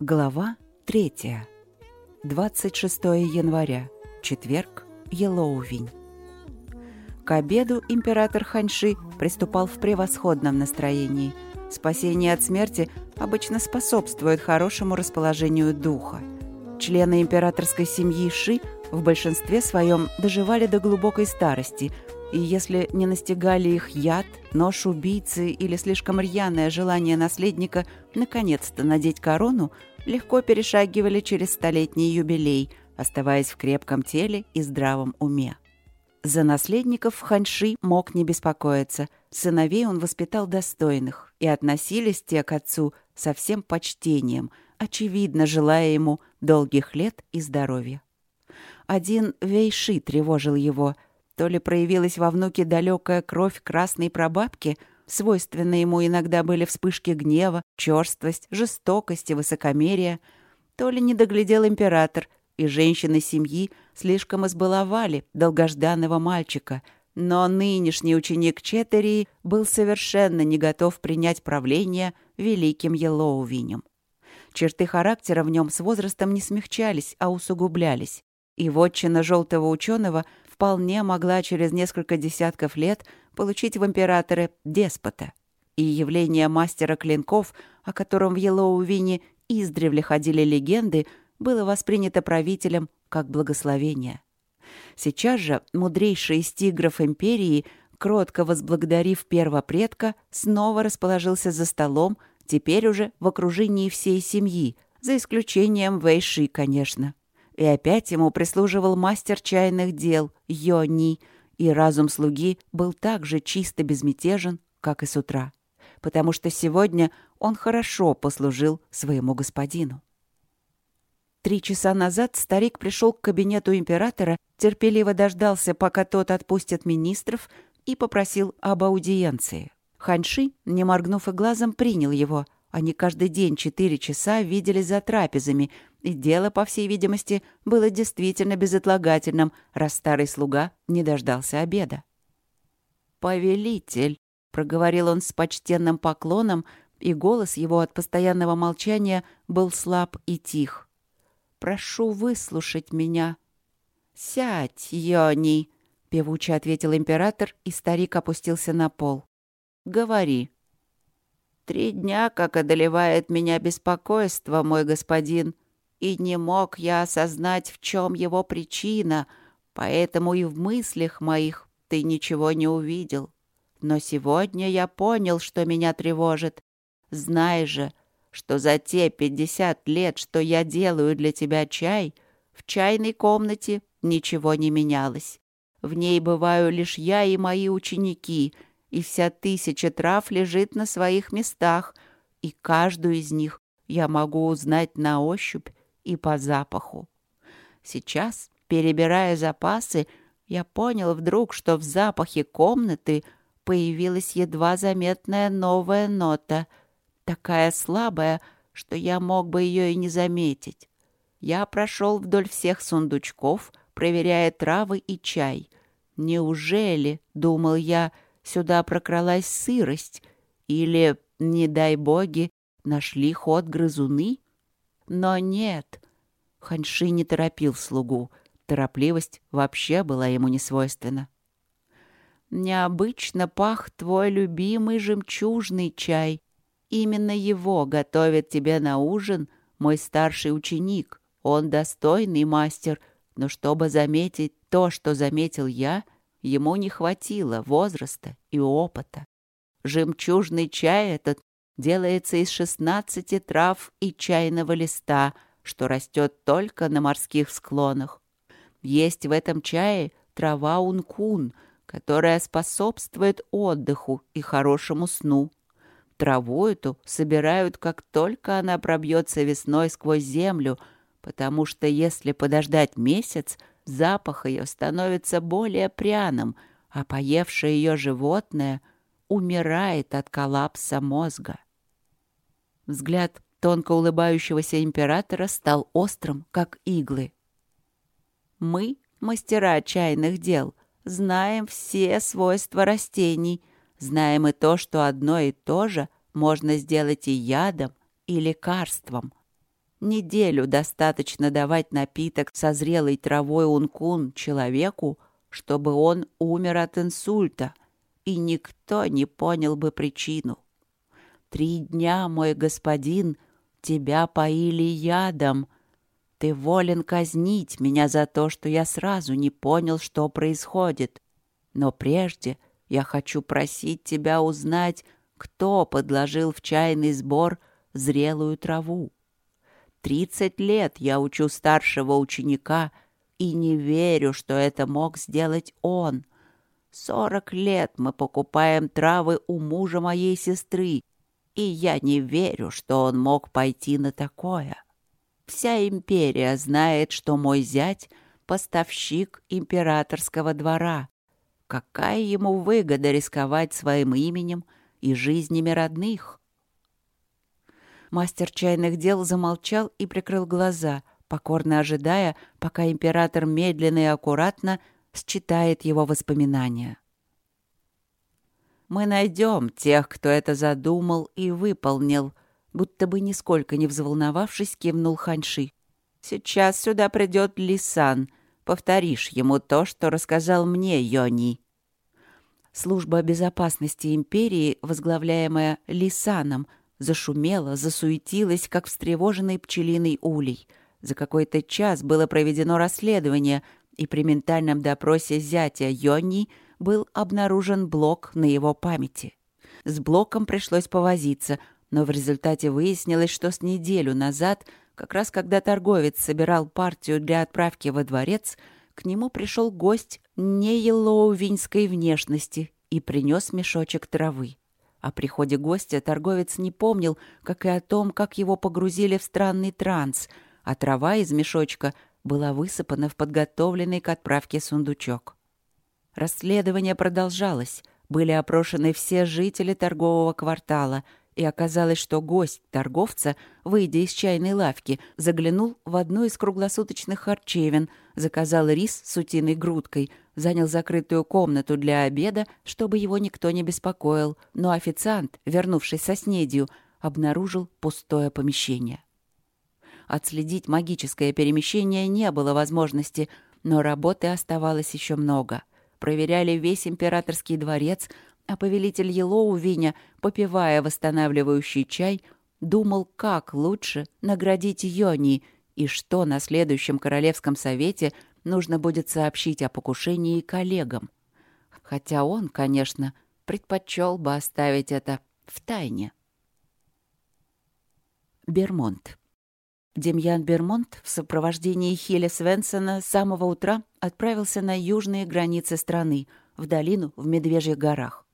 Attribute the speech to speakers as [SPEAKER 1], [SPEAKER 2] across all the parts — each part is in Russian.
[SPEAKER 1] Глава 3. 26 января. Четверг. Елоувень. К обеду император Ханьши приступал в превосходном настроении. Спасение от смерти обычно способствует хорошему расположению духа. Члены императорской семьи Ши в большинстве своем доживали до глубокой старости – и если не настигали их яд, нож убийцы или слишком рьяное желание наследника наконец-то надеть корону, легко перешагивали через столетний юбилей, оставаясь в крепком теле и здравом уме. За наследников Ханьши мог не беспокоиться. Сыновей он воспитал достойных, и относились те к отцу со всем почтением, очевидно желая ему долгих лет и здоровья. Один Вейши тревожил его — то ли проявилась во внуке далекая кровь красной прабабки, свойственные ему иногда были вспышки гнева, черствость, жестокость и высокомерие, то ли не доглядел император, и женщины семьи слишком избаловали долгожданного мальчика, но нынешний ученик Четерии был совершенно не готов принять правление великим Елоувинем. Черты характера в нем с возрастом не смягчались, а усугублялись. И вотчина желтого ученого вполне могла через несколько десятков лет получить в императоры деспота. И явление мастера клинков, о котором в Елоувине издревле ходили легенды, было воспринято правителем как благословение. Сейчас же мудрейший из тигров империи, кротко возблагодарив первопредка, снова расположился за столом, теперь уже в окружении всей семьи, за исключением Вэйши, конечно. И опять ему прислуживал мастер чайных дел Йони, и разум слуги был так же чисто безмятежен, как и с утра, потому что сегодня он хорошо послужил своему господину. Три часа назад старик пришел к кабинету императора, терпеливо дождался, пока тот отпустит министров, и попросил об аудиенции. Ханьши, не моргнув и глазом, принял его. Они каждый день четыре часа виделись за трапезами, и дело, по всей видимости, было действительно безотлагательным, раз старый слуга не дождался обеда. «Повелитель», — проговорил он с почтенным поклоном, и голос его от постоянного молчания был слаб и тих. «Прошу выслушать меня». «Сядь, Йони», — певуче ответил император, и старик опустился на пол. «Говори». «Три дня, как одолевает меня беспокойство, мой господин», и не мог я осознать, в чем его причина, поэтому и в мыслях моих ты ничего не увидел. Но сегодня я понял, что меня тревожит. Знай же, что за те пятьдесят лет, что я делаю для тебя чай, в чайной комнате ничего не менялось. В ней бываю лишь я и мои ученики, и вся тысяча трав лежит на своих местах, и каждую из них я могу узнать на ощупь и по запаху. Сейчас, перебирая запасы, я понял вдруг, что в запахе комнаты появилась едва заметная новая нота, такая слабая, что я мог бы ее и не заметить. Я прошел вдоль всех сундучков, проверяя травы и чай. Неужели, — думал я, — сюда прокралась сырость? Или, не дай боги, нашли ход грызуны? Но нет. Ханьши не торопил слугу. Торопливость вообще была ему не свойственна. «Необычно пах твой любимый жемчужный чай. Именно его готовит тебе на ужин мой старший ученик. Он достойный мастер, но чтобы заметить то, что заметил я, ему не хватило возраста и опыта. Жемчужный чай этот делается из шестнадцати трав и чайного листа, что растет только на морских склонах. Есть в этом чае трава ункун, которая способствует отдыху и хорошему сну. Траву эту собирают, как только она пробьется весной сквозь землю, потому что если подождать месяц, запах ее становится более пряным, а поевшее ее животное умирает от коллапса мозга. Взгляд тонко улыбающегося императора стал острым, как иглы. «Мы, мастера чайных дел, знаем все свойства растений, знаем и то, что одно и то же можно сделать и ядом, и лекарством. Неделю достаточно давать напиток со зрелой травой ункун человеку, чтобы он умер от инсульта, и никто не понял бы причину. Три дня, мой господин, тебя поили ядом. Ты волен казнить меня за то, что я сразу не понял, что происходит. Но прежде я хочу просить тебя узнать, кто подложил в чайный сбор зрелую траву. Тридцать лет я учу старшего ученика и не верю, что это мог сделать он. Сорок лет мы покупаем травы у мужа моей сестры, и я не верю, что он мог пойти на такое. Вся империя знает, что мой зять — поставщик императорского двора. Какая ему выгода рисковать своим именем и жизнями родных? Мастер чайных дел замолчал и прикрыл глаза, покорно ожидая, пока император медленно и аккуратно считает его воспоминания. «Мы найдем тех, кто это задумал и выполнил», будто бы нисколько не взволновавшись, кивнул Ханьши. «Сейчас сюда придет Лисан. Повторишь ему то, что рассказал мне Йони». Служба безопасности империи, возглавляемая Лисаном, зашумела, засуетилась, как встревоженный пчелиный улей. За какой-то час было проведено расследование, и при ментальном допросе зятя Йонни был обнаружен блок на его памяти. С блоком пришлось повозиться, но в результате выяснилось, что с неделю назад, как раз когда торговец собирал партию для отправки во дворец, к нему пришел гость не елоувинской внешности и принес мешочек травы. О приходе гостя торговец не помнил, как и о том, как его погрузили в странный транс, а трава из мешочка была высыпана в подготовленный к отправке сундучок. Расследование продолжалось. Были опрошены все жители торгового квартала, и оказалось, что гость торговца, выйдя из чайной лавки, заглянул в одну из круглосуточных харчевин, заказал рис с утиной грудкой — занял закрытую комнату для обеда, чтобы его никто не беспокоил, но официант, вернувшись со снедью, обнаружил пустое помещение. Отследить магическое перемещение не было возможности, но работы оставалось еще много. Проверяли весь императорский дворец, а повелитель Елоу Виня, попивая восстанавливающий чай, думал, как лучше наградить Йони и что на следующем Королевском совете нужно будет сообщить о покушении коллегам. Хотя он, конечно, предпочел бы оставить это в тайне. Бермонт. Демьян Бермонт в сопровождении Хиля Свенсона с самого утра отправился на южные границы страны, в долину в Медвежьих горах.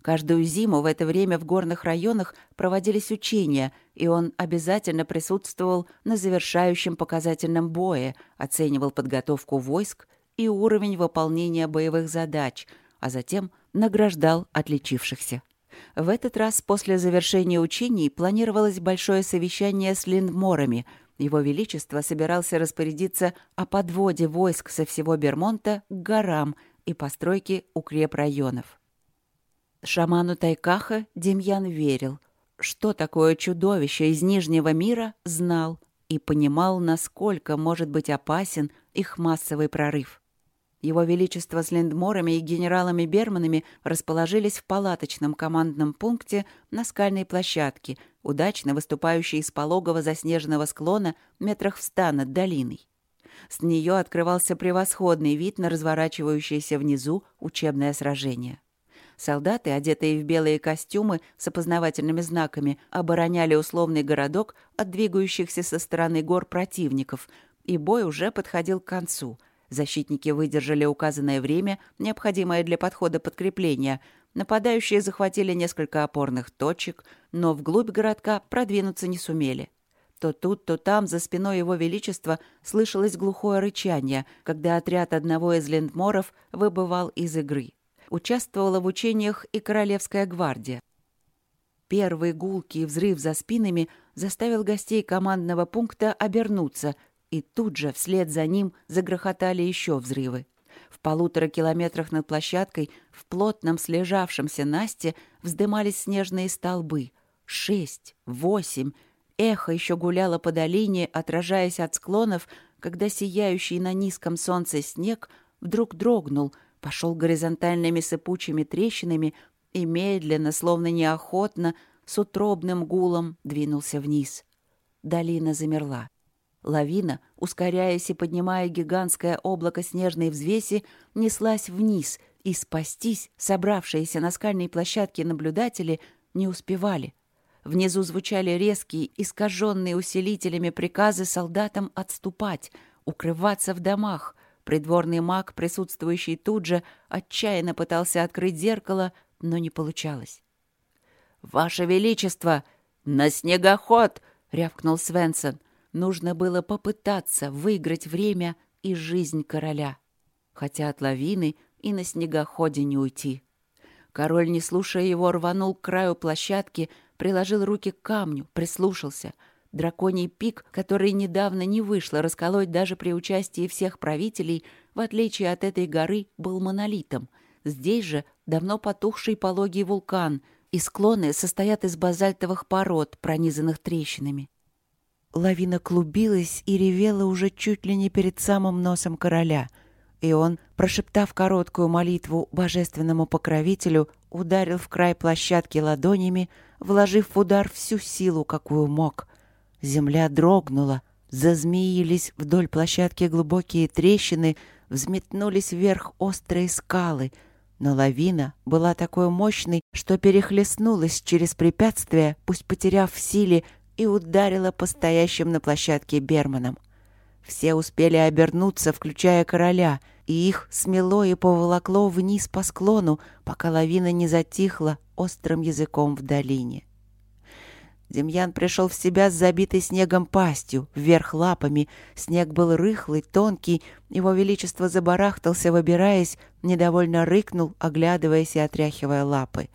[SPEAKER 1] Каждую зиму в это время в горных районах проводились учения, и он обязательно присутствовал на завершающем показательном бое, оценивал подготовку войск и уровень выполнения боевых задач, а затем награждал отличившихся. В этот раз после завершения учений планировалось большое совещание с линдморами. Его Величество собирался распорядиться о подводе войск со всего Бермонта к горам и постройке укрепрайонов. Шаману Тайкаха Демьян верил. Что такое чудовище из Нижнего мира, знал и понимал, насколько может быть опасен их массовый прорыв. Его Величество с лендморами и генералами Берманами расположились в палаточном командном пункте на скальной площадке, удачно выступающей из пологого заснеженного склона метрах в ста над долиной. С нее открывался превосходный вид на разворачивающееся внизу учебное сражение. Солдаты, одетые в белые костюмы с опознавательными знаками, обороняли условный городок от двигающихся со стороны гор противников, и бой уже подходил к концу. Защитники выдержали указанное время, необходимое для подхода подкрепления. Нападающие захватили несколько опорных точек, но вглубь городка продвинуться не сумели. То тут, то там за спиной его величества слышалось глухое рычание, когда отряд одного из лендморов выбывал из игры участвовала в учениях и Королевская гвардия. Первый гулкий взрыв за спинами заставил гостей командного пункта обернуться, и тут же вслед за ним загрохотали еще взрывы. В полутора километрах над площадкой в плотном слежавшемся Насте вздымались снежные столбы. Шесть, восемь, эхо еще гуляло по долине, отражаясь от склонов, когда сияющий на низком солнце снег вдруг дрогнул, пошел горизонтальными сыпучими трещинами и медленно, словно неохотно, с утробным гулом двинулся вниз. Долина замерла. Лавина, ускоряясь и поднимая гигантское облако снежной взвеси, неслась вниз, и спастись собравшиеся на скальной площадке наблюдатели не успевали. Внизу звучали резкие, искаженные усилителями приказы солдатам отступать, укрываться в домах. Придворный маг, присутствующий тут же, отчаянно пытался открыть зеркало, но не получалось. «Ваше Величество! На снегоход!» — рявкнул Свенсон. Нужно было попытаться выиграть время и жизнь короля. Хотя от лавины и на снегоходе не уйти. Король, не слушая его, рванул к краю площадки, приложил руки к камню, прислушался. Драконий пик, который недавно не вышло расколоть даже при участии всех правителей, в отличие от этой горы, был монолитом. Здесь же давно потухший пологий вулкан, и склоны состоят из базальтовых пород, пронизанных трещинами. Лавина клубилась и ревела уже чуть ли не перед самым носом короля — и он, прошептав короткую молитву божественному покровителю, ударил в край площадки ладонями, вложив в удар всю силу, какую мог. Земля дрогнула, зазмеились вдоль площадки глубокие трещины, взметнулись вверх острые скалы, но лавина была такой мощной, что перехлестнулась через препятствие, пусть потеряв в силе, и ударила по стоящим на площадке Берманам. Все успели обернуться, включая короля, и их смело и поволокло вниз по склону, пока лавина не затихла острым языком в долине. Демьян пришел в себя с забитой снегом пастью, вверх лапами. Снег был рыхлый, тонкий. Его величество забарахтался, выбираясь, недовольно рыкнул, оглядываясь и отряхивая лапы.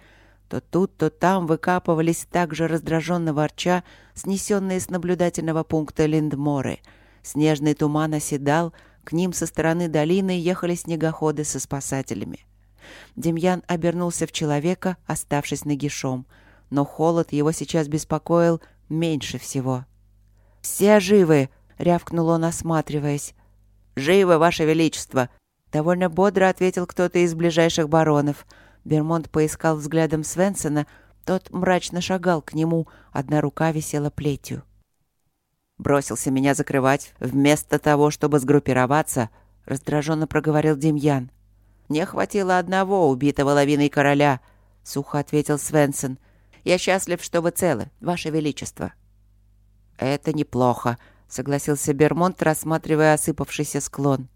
[SPEAKER 1] То тут, то там выкапывались также раздраженно ворча, снесенные с наблюдательного пункта Линдморы — Снежный туман оседал, к ним со стороны долины ехали снегоходы со спасателями. Демьян обернулся в человека, оставшись нагишом, но холод его сейчас беспокоил меньше всего. «Все живы!» — рявкнул он, осматриваясь. «Живы, Ваше Величество!» — довольно бодро ответил кто-то из ближайших баронов. Бермонт поискал взглядом Свенсона, тот мрачно шагал к нему, одна рука висела плетью. Бросился меня закрывать, вместо того, чтобы сгруппироваться, раздраженно проговорил Демьян. «Не хватило одного убитого лавиной короля», — сухо ответил Свенсон. «Я счастлив, что вы целы, ваше величество». «Это неплохо», — согласился Бермонт, рассматривая осыпавшийся склон.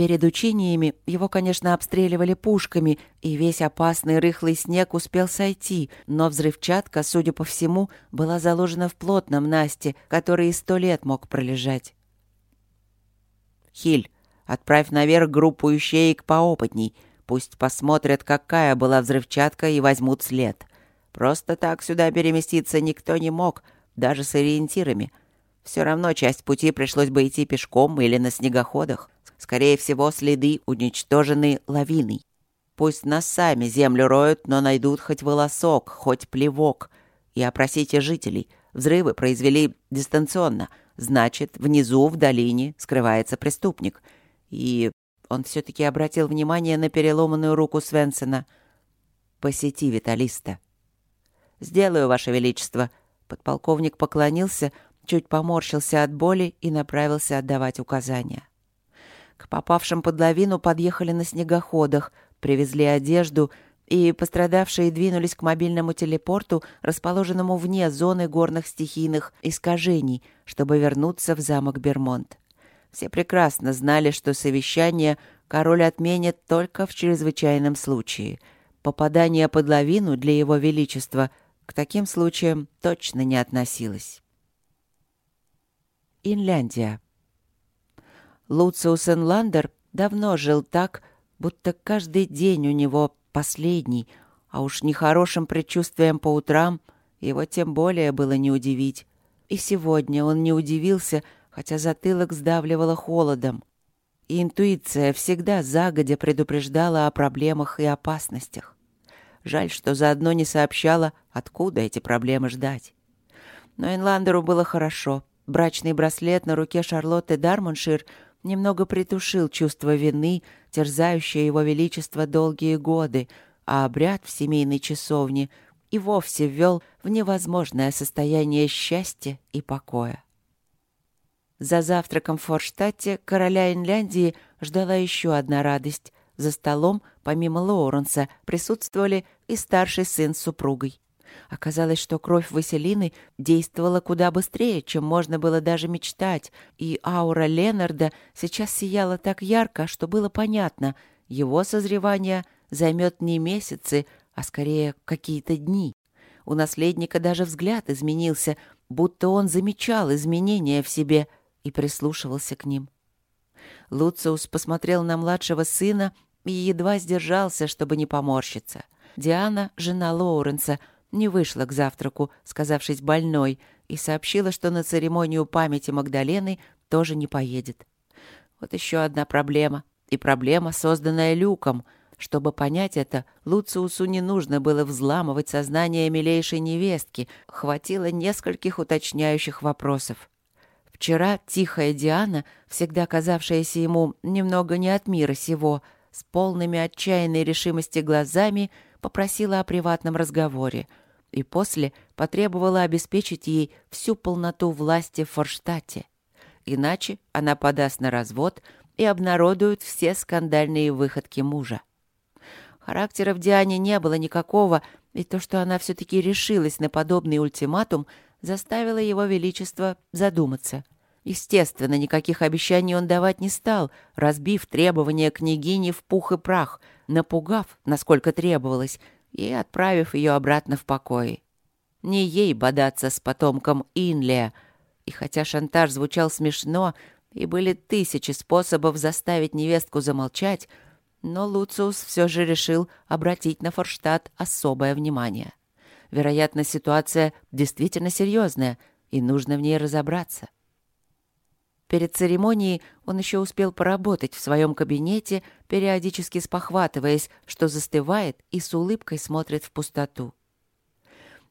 [SPEAKER 1] Перед учениями его, конечно, обстреливали пушками, и весь опасный рыхлый снег успел сойти, но взрывчатка, судя по всему, была заложена в плотном Насте, который и сто лет мог пролежать. «Хиль, отправь наверх группу ищеек поопытней. Пусть посмотрят, какая была взрывчатка, и возьмут след. Просто так сюда переместиться никто не мог, даже с ориентирами. Все равно часть пути пришлось бы идти пешком или на снегоходах». Скорее всего, следы уничтожены лавиной. Пусть нас сами землю роют, но найдут хоть волосок, хоть плевок. И опросите жителей. Взрывы произвели дистанционно. Значит, внизу, в долине, скрывается преступник. И он все-таки обратил внимание на переломанную руку Свенсона. «Посети Виталиста». «Сделаю, Ваше Величество». Подполковник поклонился, чуть поморщился от боли и направился отдавать указания. К попавшим под лавину подъехали на снегоходах, привезли одежду, и пострадавшие двинулись к мобильному телепорту, расположенному вне зоны горных стихийных искажений, чтобы вернуться в замок Бермонт. Все прекрасно знали, что совещание король отменит только в чрезвычайном случае. Попадание под лавину для его величества к таким случаям точно не относилось. Инляндия. Луциус Энландер давно жил так, будто каждый день у него последний, а уж нехорошим предчувствием по утрам его тем более было не удивить. И сегодня он не удивился, хотя затылок сдавливало холодом. И интуиция всегда загодя предупреждала о проблемах и опасностях. Жаль, что заодно не сообщала, откуда эти проблемы ждать. Но Инландеру было хорошо. Брачный браслет на руке Шарлотты Дармоншир немного притушил чувство вины, терзающее его величество долгие годы, а обряд в семейной часовне и вовсе ввел в невозможное состояние счастья и покоя. За завтраком в Форштадте короля Инляндии ждала еще одна радость. За столом, помимо Лоуренса, присутствовали и старший сын с супругой. Оказалось, что кровь Василины действовала куда быстрее, чем можно было даже мечтать, и аура Ленарда сейчас сияла так ярко, что было понятно, его созревание займет не месяцы, а скорее какие-то дни. У наследника даже взгляд изменился, будто он замечал изменения в себе и прислушивался к ним. Луциус посмотрел на младшего сына и едва сдержался, чтобы не поморщиться. Диана, жена Лоуренса, не вышла к завтраку, сказавшись больной, и сообщила, что на церемонию памяти Магдалены тоже не поедет. Вот еще одна проблема. И проблема, созданная Люком. Чтобы понять это, Луциусу не нужно было взламывать сознание милейшей невестки. Хватило нескольких уточняющих вопросов. Вчера тихая Диана, всегда казавшаяся ему немного не от мира сего, с полными отчаянной решимости глазами, попросила о приватном разговоре — и после потребовала обеспечить ей всю полноту власти в Форштадте. Иначе она подаст на развод и обнародует все скандальные выходки мужа. Характера в Диане не было никакого, и то, что она все-таки решилась на подобный ультиматум, заставило его величество задуматься. Естественно, никаких обещаний он давать не стал, разбив требования княгини в пух и прах, напугав, насколько требовалось, и отправив ее обратно в покой. Не ей бодаться с потомком Инлия, и хотя шантаж звучал смешно, и были тысячи способов заставить невестку замолчать, но Луциус все же решил обратить на Форштадт особое внимание. Вероятно, ситуация действительно серьезная, и нужно в ней разобраться. Перед церемонией он еще успел поработать в своем кабинете, периодически спохватываясь, что застывает и с улыбкой смотрит в пустоту.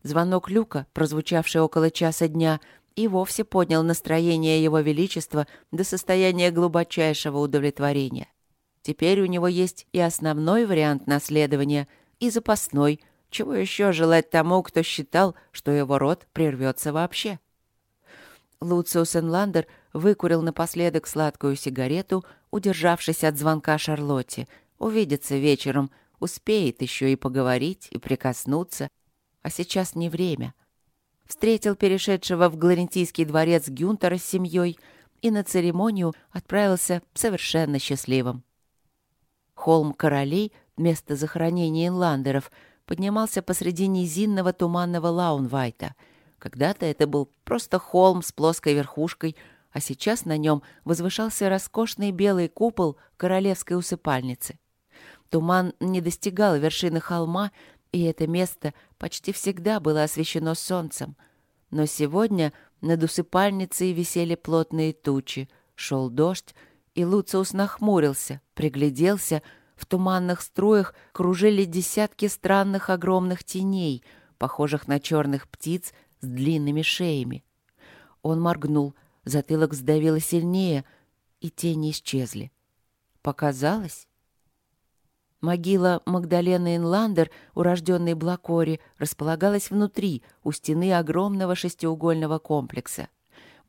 [SPEAKER 1] Звонок Люка, прозвучавший около часа дня, и вовсе поднял настроение Его Величества до состояния глубочайшего удовлетворения. Теперь у него есть и основной вариант наследования, и запасной, чего еще желать тому, кто считал, что его род прервется вообще. Луциус Энландер выкурил напоследок сладкую сигарету, удержавшись от звонка Шарлотте. Увидится вечером, успеет еще и поговорить, и прикоснуться. А сейчас не время. Встретил перешедшего в Гларентийский дворец Гюнтера с семьей и на церемонию отправился совершенно счастливым. Холм королей, место захоронения инландеров, поднимался посреди низинного туманного Лаунвайта — когда-то это был просто холм с плоской верхушкой, а сейчас на нем возвышался роскошный белый купол королевской усыпальницы. Туман не достигал вершины холма, и это место почти всегда было освещено солнцем. Но сегодня над усыпальницей висели плотные тучи, шел дождь, и Луциус нахмурился, пригляделся, в туманных струях кружили десятки странных огромных теней, похожих на черных птиц с длинными шеями. Он моргнул, затылок сдавило сильнее, и тени исчезли. Показалось? Могила Магдалены Инландер, урожденной Блакори, располагалась внутри, у стены огромного шестиугольного комплекса.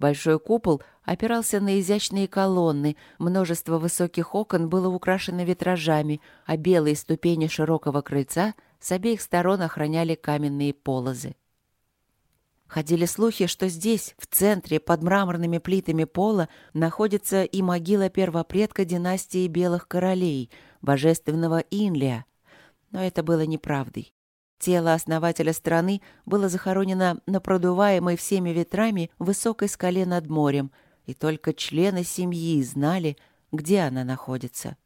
[SPEAKER 1] Большой купол опирался на изящные колонны, множество высоких окон было украшено витражами, а белые ступени широкого крыльца с обеих сторон охраняли каменные полозы. Ходили слухи, что здесь, в центре, под мраморными плитами пола, находится и могила первопредка династии Белых Королей, божественного Инлия. Но это было неправдой. Тело основателя страны было захоронено на продуваемой всеми ветрами высокой скале над морем, и только члены семьи знали, где она находится.